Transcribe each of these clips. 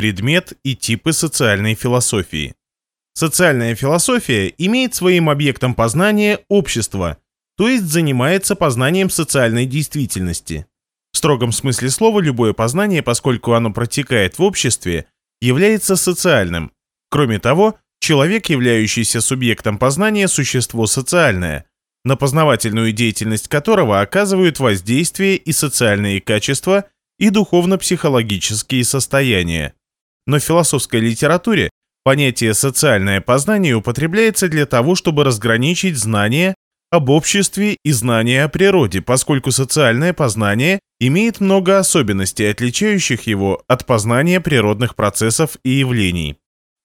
Предмет и типы социальной философии. Социальная философия имеет своим объектом познания общество, то есть занимается познанием социальной действительности. В строгом смысле слова любое познание, поскольку оно протекает в обществе, является социальным. Кроме того, человек, являющийся субъектом познания, существо социальное, на познавательную деятельность которого оказывают воздействие и социальные качества, и духовно-психологические состояния. Но в философской литературе понятие «социальное познание» употребляется для того, чтобы разграничить знания об обществе и знания о природе, поскольку социальное познание имеет много особенностей, отличающих его от познания природных процессов и явлений.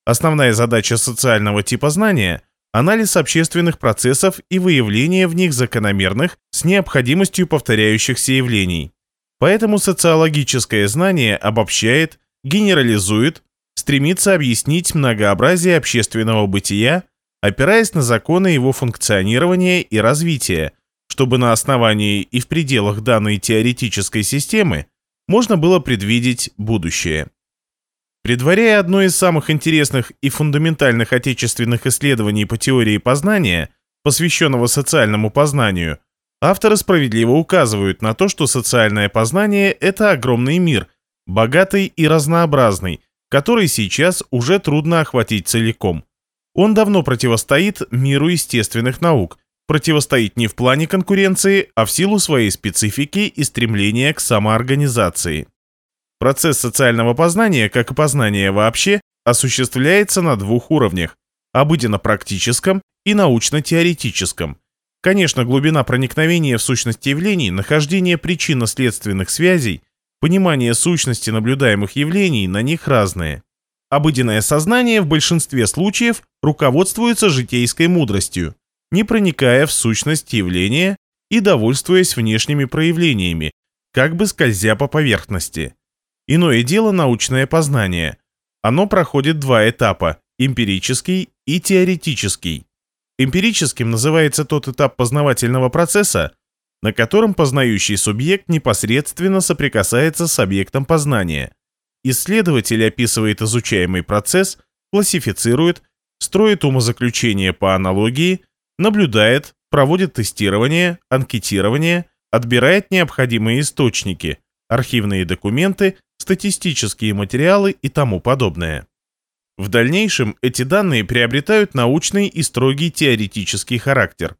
Основная задача социального типа знания – анализ общественных процессов и выявление в них закономерных с необходимостью повторяющихся явлений. Поэтому социологическое знание обобщает, генерализует, стремится объяснить многообразие общественного бытия, опираясь на законы его функционирования и развития, чтобы на основании и в пределах данной теоретической системы можно было предвидеть будущее. Предваряя одно из самых интересных и фундаментальных отечественных исследований по теории познания, посвященного социальному познанию, авторы справедливо указывают на то, что социальное познание – это огромный мир, богатый и разнообразный, который сейчас уже трудно охватить целиком. Он давно противостоит миру естественных наук, противостоит не в плане конкуренции, а в силу своей специфики и стремления к самоорганизации. Процесс социального познания, как и познание вообще, осуществляется на двух уровнях – обыденно-практическом и научно-теоретическом. Конечно, глубина проникновения в сущность явлений, нахождение причинно-следственных связей, понимание сущности наблюдаемых явлений на них разные. Обыденное сознание в большинстве случаев руководствуется житейской мудростью, не проникая в сущность явления и довольствуясь внешними проявлениями, как бы скользя по поверхности. Иное дело научное познание. Оно проходит два этапа – эмпирический и теоретический. Эмпирическим называется тот этап познавательного процесса, на котором познающий субъект непосредственно соприкасается с объектом познания. Исследователь описывает изучаемый процесс, классифицирует, строит умозаключения по аналогии, наблюдает, проводит тестирование, анкетирование, отбирает необходимые источники, архивные документы статистические материалы и тому подобное. В дальнейшем эти данные приобретают научный и строгий теоретический характер.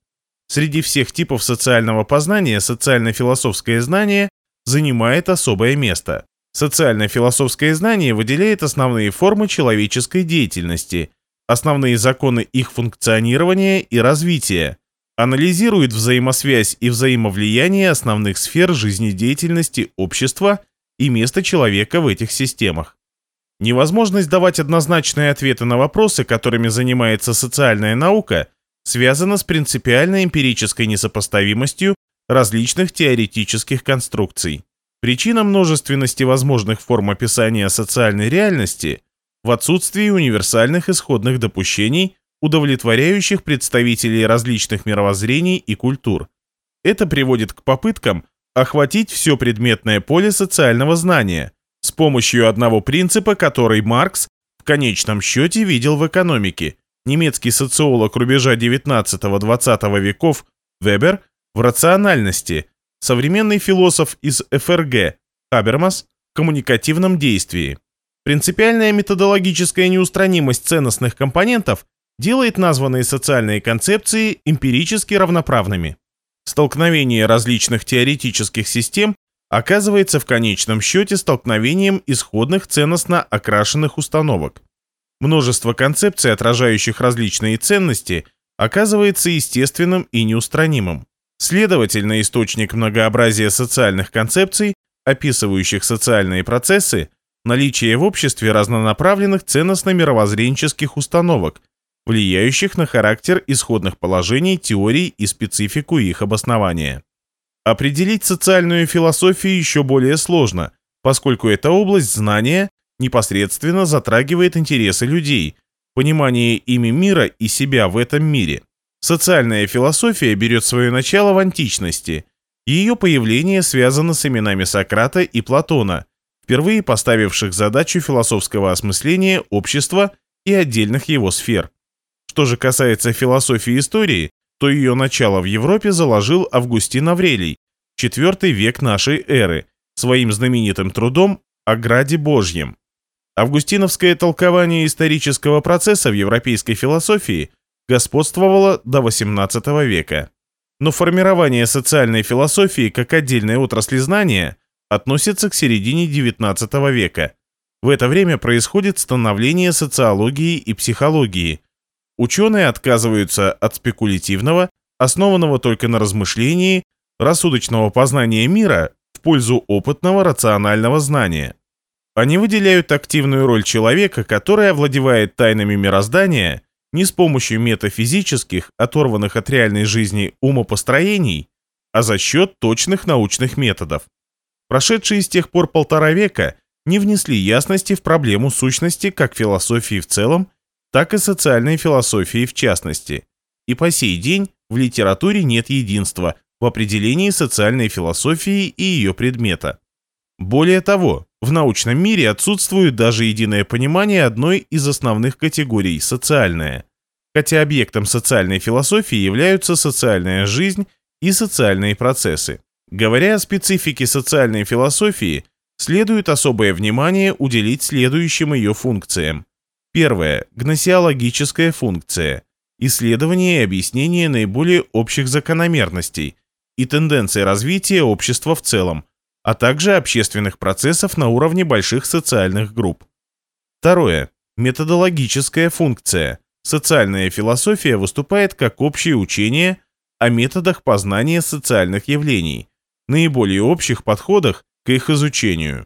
Среди всех типов социального познания социально-философское знание занимает особое место. Социально-философское знание выделяет основные формы человеческой деятельности, основные законы их функционирования и развития, анализирует взаимосвязь и взаимовлияние основных сфер жизнедеятельности общества и место человека в этих системах. Невозможность давать однозначные ответы на вопросы, которыми занимается социальная наука, связана с принципиальной эмпирической несопоставимостью различных теоретических конструкций. Причина множественности возможных форм описания социальной реальности в отсутствии универсальных исходных допущений, удовлетворяющих представителей различных мировоззрений и культур. Это приводит к попыткам охватить все предметное поле социального знания с помощью одного принципа, который Маркс в конечном счете видел в экономике. Немецкий социолог рубежа 19-20 веков Вебер в рациональности, современный философ из ФРГ Хабермас в коммуникативном действии. Принципиальная методологическая неустранимость ценностных компонентов делает названные социальные концепции эмпирически равноправными. Столкновение различных теоретических систем оказывается в конечном счете столкновением исходных ценностно окрашенных установок. Множество концепций, отражающих различные ценности, оказывается естественным и неустранимым. Следовательно, источник многообразия социальных концепций, описывающих социальные процессы, наличие в обществе разнонаправленных ценностно-мировоззренческих установок – влияющих на характер исходных положений, теорий и специфику их обоснования. Определить социальную философию еще более сложно, поскольку эта область знания непосредственно затрагивает интересы людей, понимание ими мира и себя в этом мире. Социальная философия берет свое начало в античности. Ее появление связано с именами Сократа и Платона, впервые поставивших задачу философского осмысления общества и отдельных его сфер. Что же касается философии истории, то ее начало в Европе заложил Августин Аврелий, IV век нашей эры, своим знаменитым трудом о Граде Божьем. Августиновское толкование исторического процесса в европейской философии господствовало до XVIII века. Но формирование социальной философии как отдельной отрасли знания относится к середине XIX века. В это время происходит становление социологии и психологии. Ученые отказываются от спекулятивного, основанного только на размышлении, рассудочного познания мира в пользу опытного рационального знания. Они выделяют активную роль человека, который овладевает тайнами мироздания не с помощью метафизических, оторванных от реальной жизни умопостроений, а за счет точных научных методов. Прошедшие с тех пор полтора века не внесли ясности в проблему сущности как философии в целом, так и социальной философии в частности. И по сей день в литературе нет единства в определении социальной философии и ее предмета. Более того, в научном мире отсутствует даже единое понимание одной из основных категорий – социальное. Хотя объектом социальной философии являются социальная жизнь и социальные процессы. Говоря о специфике социальной философии, следует особое внимание уделить следующим ее функциям. Первое – гносеологическая функция – исследование и объяснение наиболее общих закономерностей и тенденций развития общества в целом – а также общественных процессов на уровне больших социальных групп. Второе. Методологическая функция. Социальная философия выступает как общее учение о методах познания социальных явлений, наиболее общих подходах к их изучению.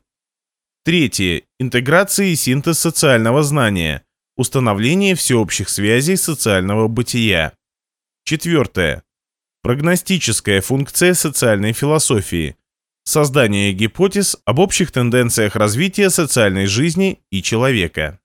Третье. Интеграция и синтез социального знания, установление всеобщих связей социального бытия. Четвертое. Прогностическая функция социальной философии, создание гипотез об общих тенденциях развития социальной жизни и человека.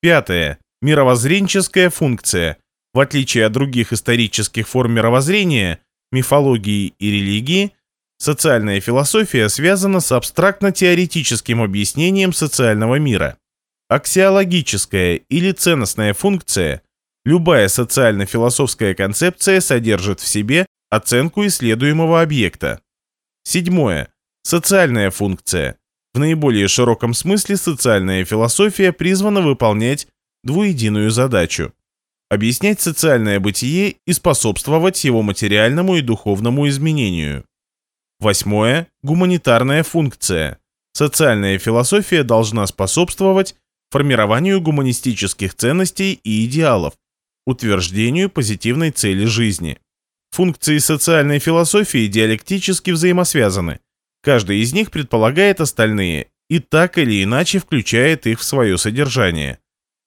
Пятое. Мировоззренческая функция. В отличие от других исторических форм мировоззрения, мифологии и религии, социальная философия связана с абстрактно-теоретическим объяснением социального мира. Аксиологическая или ценностная функция – любая социально-философская концепция содержит в себе оценку исследуемого объекта. Седьмое. Социальная функция. В наиболее широком смысле социальная философия призвана выполнять двуединую задачу – объяснять социальное бытие и способствовать его материальному и духовному изменению. Восьмое – гуманитарная функция. Социальная философия должна способствовать формированию гуманистических ценностей и идеалов, утверждению позитивной цели жизни. Функции социальной философии диалектически взаимосвязаны – Каждый из них предполагает остальные и так или иначе включает их в свое содержание.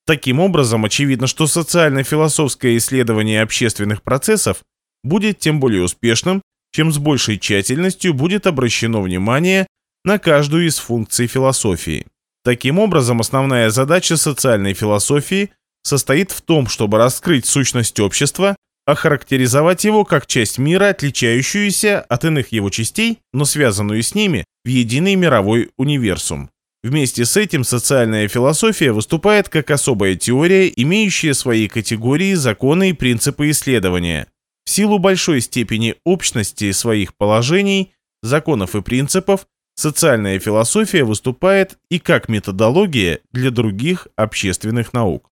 Таким образом, очевидно, что социально-философское исследование общественных процессов будет тем более успешным, чем с большей тщательностью будет обращено внимание на каждую из функций философии. Таким образом, основная задача социальной философии состоит в том, чтобы раскрыть сущность общества охарактеризовать его как часть мира, отличающуюся от иных его частей, но связанную с ними в единый мировой универсум. Вместе с этим социальная философия выступает как особая теория, имеющая свои категории, законы и принципы исследования. В силу большой степени общности своих положений, законов и принципов, социальная философия выступает и как методология для других общественных наук.